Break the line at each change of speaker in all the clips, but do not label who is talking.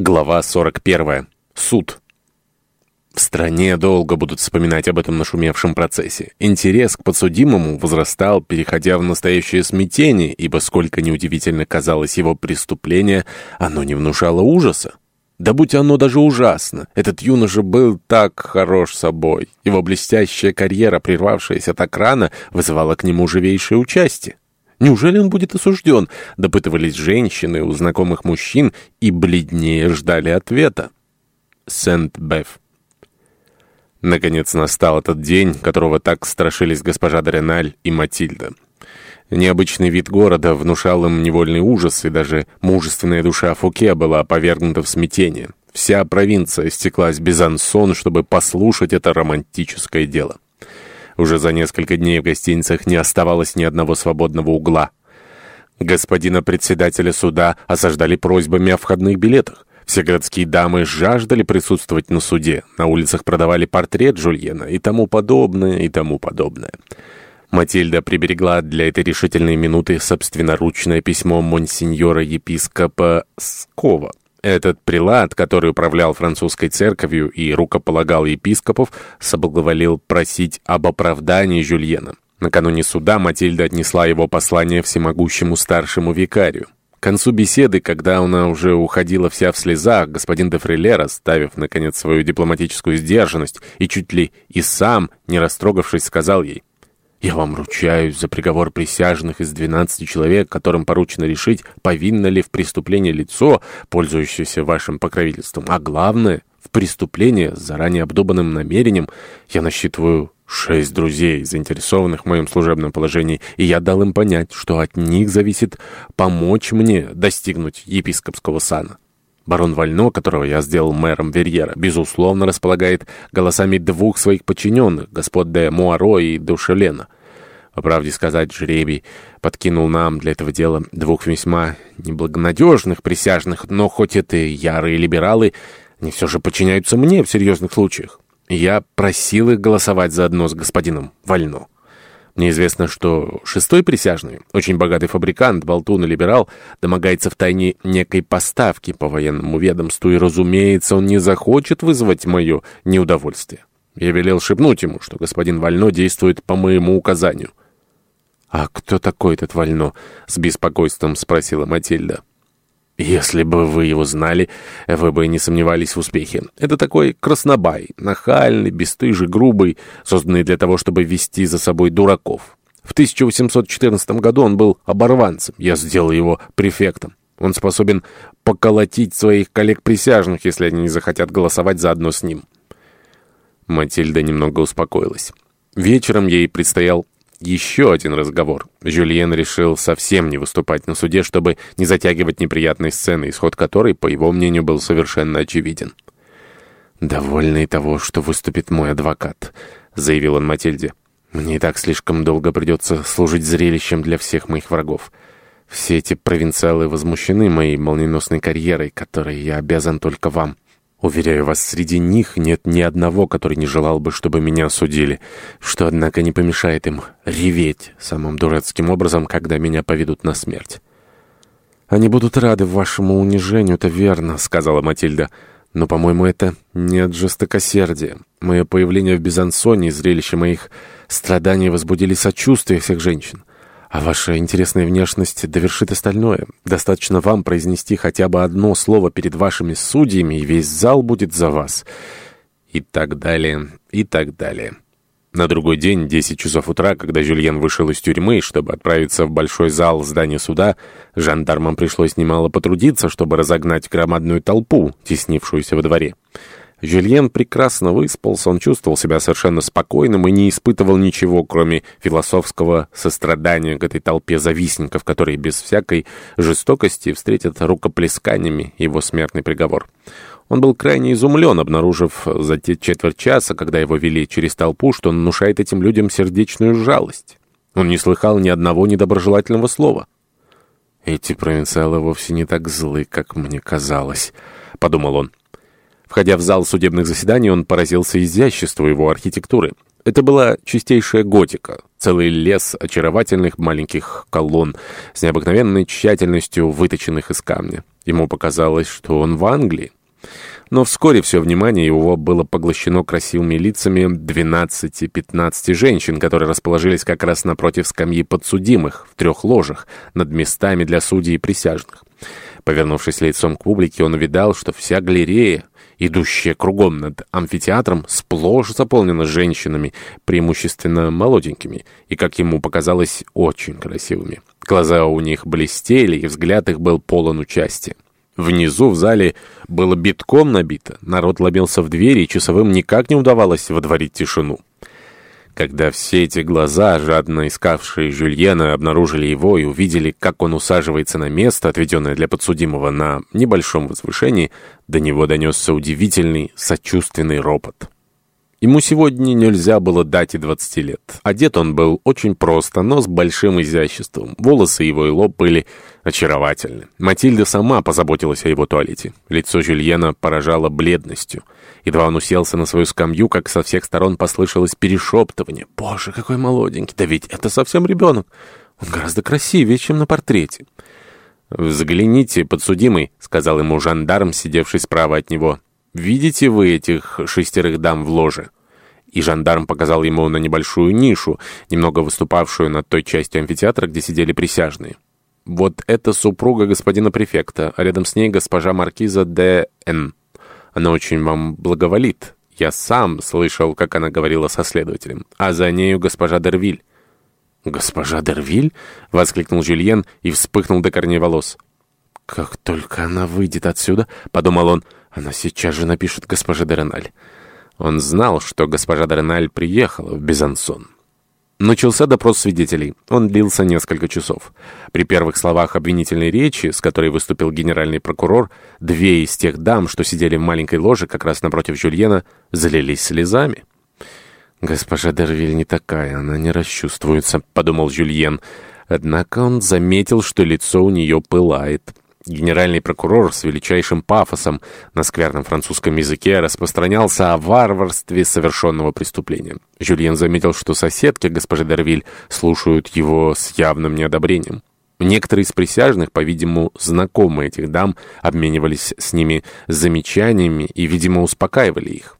Глава 41. Суд. В стране долго будут вспоминать об этом нашумевшем процессе. Интерес к подсудимому возрастал, переходя в настоящее смятение, ибо сколько неудивительно казалось его преступление, оно не внушало ужаса. Да будь оно даже ужасно, этот юноша был так хорош собой. Его блестящая карьера, прервавшаяся так рано, вызывала к нему живейшее участие. Неужели он будет осужден? Допытывались женщины у знакомых мужчин и бледнее ждали ответа. Сент-Беф. Наконец настал этот день, которого так страшились госпожа Дореналь и Матильда. Необычный вид города внушал им невольный ужас, и даже мужественная душа Фуке была повергнута в смятение. Вся провинция стеклась без ансон, чтобы послушать это романтическое дело. Уже за несколько дней в гостиницах не оставалось ни одного свободного угла. Господина председателя суда осаждали просьбами о входных билетах. Все городские дамы жаждали присутствовать на суде. На улицах продавали портрет Жульена и тому подобное, и тому подобное. Матильда приберегла для этой решительной минуты собственноручное письмо монсеньора-епископа Скова. Этот прилад, который управлял французской церковью и рукополагал епископов, соблаговолил просить об оправдании Жюльена. Накануне суда Матильда отнесла его послание всемогущему старшему викарию. К концу беседы, когда она уже уходила вся в слезах, господин де Фрилер, оставив, наконец, свою дипломатическую сдержанность и чуть ли и сам, не растрогавшись, сказал ей, я вам ручаюсь за приговор присяжных из 12 человек, которым поручено решить, повинно ли в преступлении лицо, пользующееся вашим покровительством. А главное, в преступлении с заранее обдуманным намерением я насчитываю шесть друзей, заинтересованных в моем служебном положении, и я дал им понять, что от них зависит помочь мне достигнуть епископского сана. Барон Вально, которого я сделал мэром Верьера, безусловно располагает голосами двух своих подчиненных, господ де Муаро и Душелена. По правде сказать, жребий подкинул нам для этого дела двух весьма неблагонадежных присяжных, но хоть это и ярые либералы, они все же подчиняются мне в серьезных случаях. Я просил их голосовать заодно с господином Вально. Мне известно, что шестой присяжный, очень богатый фабрикант, болтун и либерал, домогается в тайне некой поставки по военному ведомству, и, разумеется, он не захочет вызвать мое неудовольствие. Я велел шепнуть ему, что господин Вально действует по моему указанию. «А кто такой этот Вально?» — с беспокойством спросила Матильда. Если бы вы его знали, вы бы не сомневались в успехе. Это такой краснобай, нахальный, бесстыжий, грубый, созданный для того, чтобы вести за собой дураков. В 1814 году он был оборванцем, я сделал его префектом. Он способен поколотить своих коллег-присяжных, если они не захотят голосовать заодно с ним. Матильда немного успокоилась. Вечером ей предстоял еще один разговор. Жюльен решил совсем не выступать на суде, чтобы не затягивать неприятной сцены, исход которой, по его мнению, был совершенно очевиден. «Довольный того, что выступит мой адвокат», — заявил он Матильде. «Мне и так слишком долго придется служить зрелищем для всех моих врагов. Все эти провинциалы возмущены моей молниеносной карьерой, которой я обязан только вам». Уверяю вас, среди них нет ни одного, который не желал бы, чтобы меня осудили, что, однако, не помешает им реветь самым дурацким образом, когда меня поведут на смерть. «Они будут рады вашему унижению, это верно», — сказала Матильда. «Но, по-моему, это не от жестокосердия. Мое появление в Безансоне и зрелище моих страданий возбудили сочувствие всех женщин. А ваша интересная внешность довершит остальное. Достаточно вам произнести хотя бы одно слово перед вашими судьями, и весь зал будет за вас. И так далее, и так далее. На другой день, 10 часов утра, когда Жюльен вышел из тюрьмы, чтобы отправиться в большой зал здания суда, жандармам пришлось немало потрудиться, чтобы разогнать громадную толпу, теснившуюся во дворе. Жюльен прекрасно выспался, он чувствовал себя совершенно спокойным и не испытывал ничего, кроме философского сострадания к этой толпе завистников, которые без всякой жестокости встретят рукоплесканиями его смертный приговор. Он был крайне изумлен, обнаружив за те четверть часа, когда его вели через толпу, что он внушает этим людям сердечную жалость. Он не слыхал ни одного недоброжелательного слова. «Эти провинциалы вовсе не так злы, как мне казалось», — подумал он. Входя в зал судебных заседаний, он поразился изяществу его архитектуры. Это была чистейшая готика, целый лес очаровательных маленьких колонн с необыкновенной тщательностью выточенных из камня. Ему показалось, что он в Англии. Но вскоре все внимание его было поглощено красивыми лицами 12-15 женщин, которые расположились как раз напротив скамьи подсудимых, в трех ложах, над местами для судей и присяжных. Повернувшись лицом к публике, он увидал, что вся галерея, идущая кругом над амфитеатром, сплошь заполнена женщинами, преимущественно молоденькими, и, как ему показалось, очень красивыми. Глаза у них блестели, и взгляд их был полон участия. Внизу в зале было битком набито, народ ломился в двери, и часовым никак не удавалось водворить тишину. Когда все эти глаза, жадно искавшие Жюльена, обнаружили его и увидели, как он усаживается на место, отведенное для подсудимого на небольшом возвышении, до него донесся удивительный, сочувственный ропот. Ему сегодня нельзя было дать и двадцати лет. Одет он был очень просто, но с большим изяществом. Волосы его и лоб были очаровательны. Матильда сама позаботилась о его туалете. Лицо Жюльена поражало бледностью. Едва он уселся на свою скамью, как со всех сторон послышалось перешептывание. «Боже, какой молоденький! Да ведь это совсем ребенок! Он гораздо красивее, чем на портрете!» «Взгляните, подсудимый», — сказал ему жандарм, сидевший справа от него. «Видите вы этих шестерых дам в ложе?» И жандарм показал ему на небольшую нишу, немного выступавшую над той частью амфитеатра, где сидели присяжные. «Вот это супруга господина префекта, а рядом с ней госпожа маркиза де Н. Она очень вам благоволит. Я сам слышал, как она говорила со следователем. А за нею госпожа Дервиль». «Госпожа Дервиль?» — воскликнул Жюльен и вспыхнул до корней волос. «Как только она выйдет отсюда», — подумал он, — она сейчас же напишет госпоже Дереналь. Он знал, что госпожа Дереналь приехала в Безансон. Начался допрос свидетелей. Он длился несколько часов. При первых словах обвинительной речи, с которой выступил генеральный прокурор, две из тех дам, что сидели в маленькой ложе как раз напротив Жюльена, залились слезами. «Госпожа Дервиль не такая, она не расчувствуется», — подумал Жюльен. Однако он заметил, что лицо у нее пылает. Генеральный прокурор с величайшим пафосом на скверном французском языке распространялся о варварстве совершенного преступления. Жюльен заметил, что соседки госпожи Дервиль слушают его с явным неодобрением. Некоторые из присяжных, по-видимому, знакомые этих дам, обменивались с ними замечаниями и, видимо, успокаивали их.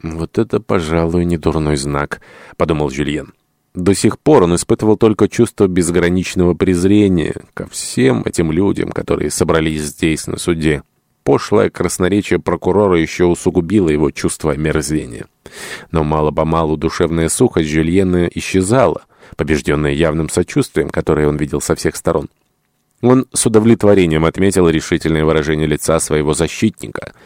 «Вот это, пожалуй, не дурной знак», — подумал Жюльен. До сих пор он испытывал только чувство безграничного презрения ко всем этим людям, которые собрались здесь, на суде. Пошлое красноречие прокурора еще усугубило его чувство омерзения. Но мало-помалу душевная сухость Жюльена исчезала, побежденная явным сочувствием, которое он видел со всех сторон. Он с удовлетворением отметил решительное выражение лица своего защитника —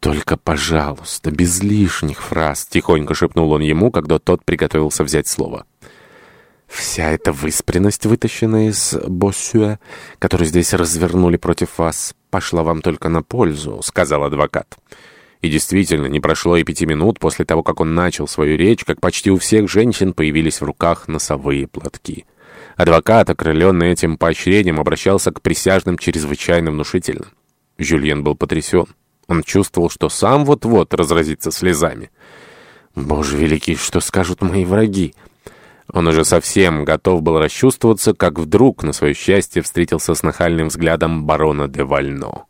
«Только, пожалуйста, без лишних фраз», — тихонько шепнул он ему, когда тот приготовился взять слово. «Вся эта выспренность, вытащенная из Боссюэ, которую здесь развернули против вас, пошла вам только на пользу», — сказал адвокат. И действительно, не прошло и пяти минут после того, как он начал свою речь, как почти у всех женщин появились в руках носовые платки. Адвокат, окрыленный этим поощрением, обращался к присяжным чрезвычайно внушительно. Жюльен был потрясен. Он чувствовал, что сам вот-вот разразится слезами. «Боже великий, что скажут мои враги?» Он уже совсем готов был расчувствоваться, как вдруг, на свое счастье, встретился с нахальным взглядом барона де Вально.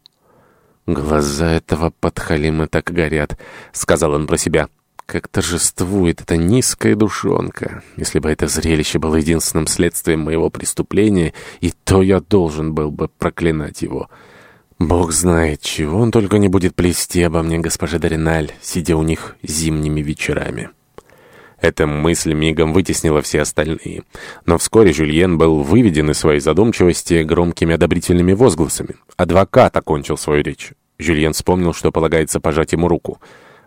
«Глаза этого подхалима так горят», — сказал он про себя. «Как торжествует эта низкая душонка. Если бы это зрелище было единственным следствием моего преступления, и то я должен был бы проклинать его». Бог знает, чего он только не будет плести обо мне, госпожа Дориналь, сидя у них зимними вечерами. Эта мысль мигом вытеснила все остальные. Но вскоре Жюльен был выведен из своей задумчивости громкими одобрительными возгласами. Адвокат окончил свою речь. Жюльен вспомнил, что полагается пожать ему руку.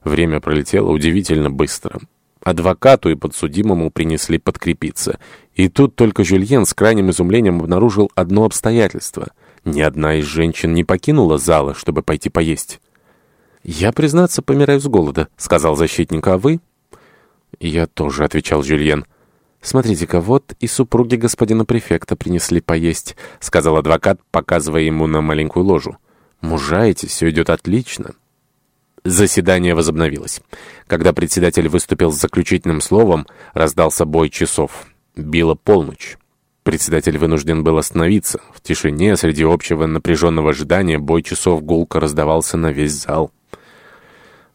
Время пролетело удивительно быстро. Адвокату и подсудимому принесли подкрепиться. И тут только Жюльен с крайним изумлением обнаружил одно обстоятельство — ни одна из женщин не покинула зала, чтобы пойти поесть. «Я, признаться, помираю с голода», — сказал защитник, «а вы?» «Я тоже», — отвечал Жюльен. «Смотрите-ка, вот и супруги господина префекта принесли поесть», — сказал адвокат, показывая ему на маленькую ложу. «Мужаете, все идет отлично». Заседание возобновилось. Когда председатель выступил с заключительным словом, раздался бой часов. Била полночь. Председатель вынужден был остановиться. В тишине, среди общего напряженного ожидания, бой часов гулко раздавался на весь зал.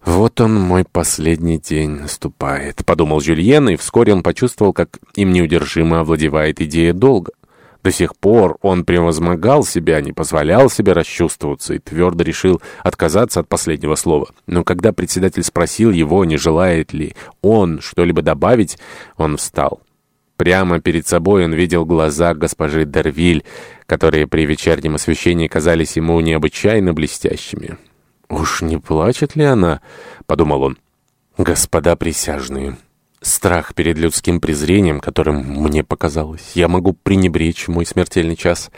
«Вот он, мой последний день, наступает», — подумал Жюльен, и вскоре он почувствовал, как им неудержимо овладевает идея долга. До сих пор он превозмогал себя, не позволял себе расчувствоваться и твердо решил отказаться от последнего слова. Но когда председатель спросил его, не желает ли он что-либо добавить, он встал. Прямо перед собой он видел глаза госпожи Дервиль, которые при вечернем освещении казались ему необычайно блестящими. «Уж не плачет ли она?» — подумал он. «Господа присяжные». Страх перед людским презрением, которым мне показалось, я могу пренебречь мой смертельный час,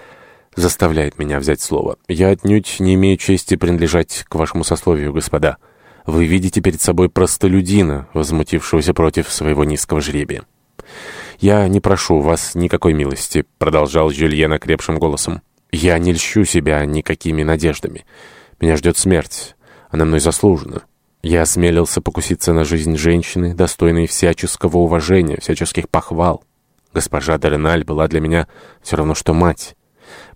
заставляет меня взять слово. Я отнюдь не имею чести принадлежать к вашему сословию, господа. Вы видите перед собой простолюдина, возмутившегося против своего низкого жребия. «Я не прошу вас никакой милости», — продолжал Жюльен окрепшим голосом. «Я не льщу себя никакими надеждами. Меня ждет смерть. Она мной заслужена. Я осмелился покуситься на жизнь женщины, достойной всяческого уважения, всяческих похвал. Госпожа Дореналь была для меня все равно, что мать.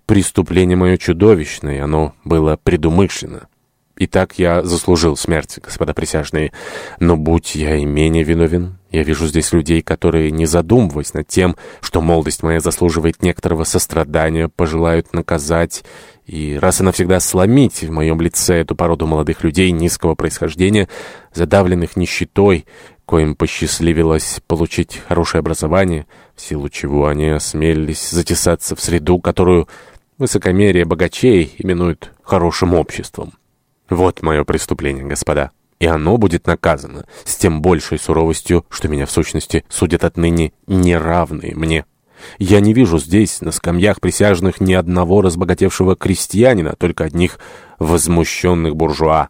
Преступление мое чудовищное, оно было предумышленно. И так я заслужил смерть, господа присяжные. Но будь я и менее виновен, я вижу здесь людей, которые, не задумываясь над тем, что молодость моя заслуживает некоторого сострадания, пожелают наказать и раз и навсегда сломить в моем лице эту породу молодых людей низкого происхождения, задавленных нищетой, коим посчастливилось получить хорошее образование, в силу чего они осмелились затесаться в среду, которую высокомерие богачей именуют хорошим обществом. Вот мое преступление, господа. И оно будет наказано с тем большей суровостью, что меня в сущности судят отныне неравные мне. Я не вижу здесь, на скамьях присяжных, ни одного разбогатевшего крестьянина, только одних возмущенных буржуа.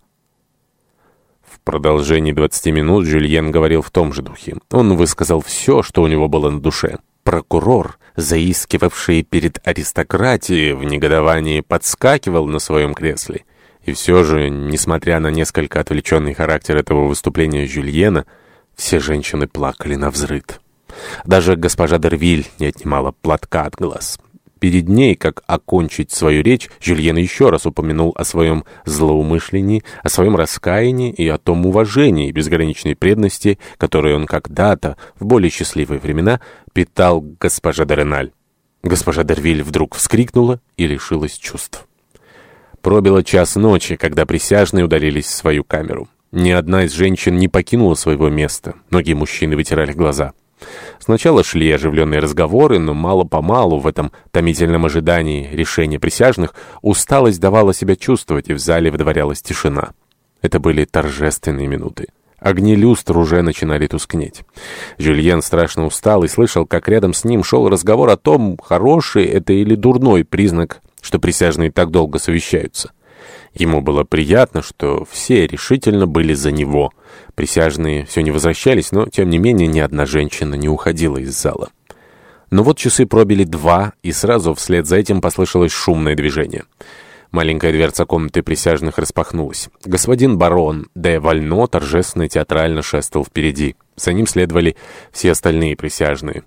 В продолжении 20 минут Жюльен говорил в том же духе. Он высказал все, что у него было на душе. Прокурор, заискивавший перед аристократией, в негодовании подскакивал на своем кресле. И все же, несмотря на несколько отвлеченный характер этого выступления Жюльена, все женщины плакали на взрыд. Даже госпожа Дервиль не отнимала платка от глаз. Перед ней, как окончить свою речь, Жюльен еще раз упомянул о своем злоумышлении, о своем раскаянии и о том уважении и безграничной преданности, которые он когда-то, в более счастливые времена, питал госпожа Дореналь. Госпожа Дервиль вдруг вскрикнула и лишилась чувств. Пробило час ночи, когда присяжные удалились в свою камеру. Ни одна из женщин не покинула своего места. Многие мужчины вытирали глаза. Сначала шли оживленные разговоры, но мало-помалу в этом томительном ожидании решения присяжных усталость давала себя чувствовать, и в зале выдворялась тишина. Это были торжественные минуты. Огни люстр уже начинали тускнеть. Жюльен страшно устал и слышал, как рядом с ним шел разговор о том, хороший это или дурной признак, что присяжные так долго совещаются. Ему было приятно, что все решительно были за него. Присяжные все не возвращались, но, тем не менее, ни одна женщина не уходила из зала. Но вот часы пробили два, и сразу вслед за этим послышалось шумное движение. Маленькая дверца комнаты присяжных распахнулась. Господин барон де Вально торжественно театрально шествовал впереди. За ним следовали все остальные присяжные.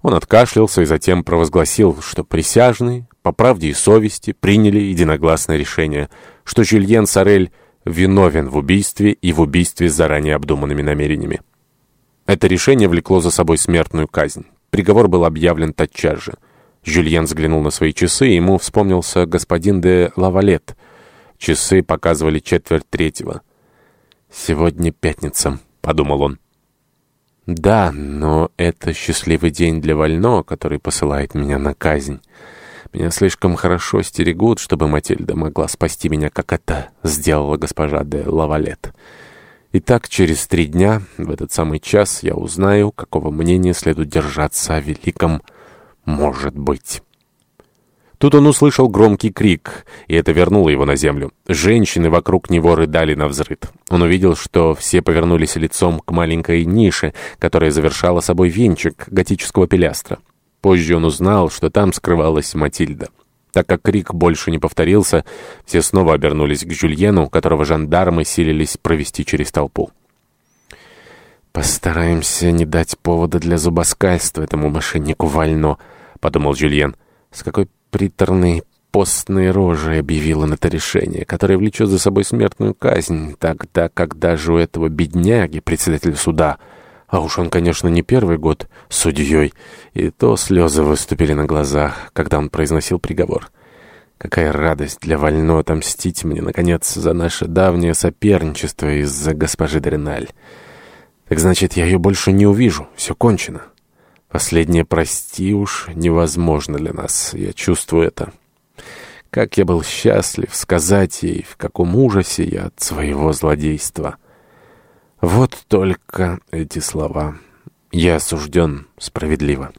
Он откашлялся и затем провозгласил, что присяжные, по правде и совести, приняли единогласное решение, что Жюльен Сорель виновен в убийстве и в убийстве с заранее обдуманными намерениями. Это решение влекло за собой смертную казнь. Приговор был объявлен тотчас же. Жюльен взглянул на свои часы, и ему вспомнился господин де Лавалет. Часы показывали четверть третьего. «Сегодня пятница», — подумал он. Да, но это счастливый день для Вально, который посылает меня на казнь. Меня слишком хорошо стерегут, чтобы Матильда могла спасти меня, как это сделала госпожа де Лавалет. Итак, через три дня, в этот самый час, я узнаю, какого мнения следует держаться о великом «может быть». Тут он услышал громкий крик, и это вернуло его на землю. Женщины вокруг него рыдали на взрыд. Он увидел, что все повернулись лицом к маленькой нише, которая завершала собой венчик готического пилястра. Позже он узнал, что там скрывалась Матильда. Так как крик больше не повторился, все снова обернулись к Жюльену, которого жандармы силились провести через толпу. «Постараемся не дать повода для зубоскальства этому мошеннику Вально», — подумал Жюльен. «С какой приторной постной рожей объявил он это решение, которое влечет за собой смертную казнь, тогда, когда же у этого бедняги, председателя суда, а уж он, конечно, не первый год судьей, и то слезы выступили на глазах, когда он произносил приговор. Какая радость для Вально отомстить мне, наконец, за наше давнее соперничество из-за госпожи Дреналь. Так значит, я ее больше не увижу, все кончено. Последнее «прости» уж невозможно для нас, я чувствую это». Как я был счастлив сказать ей, в каком ужасе я от своего злодейства. Вот только эти слова. Я осужден справедливо.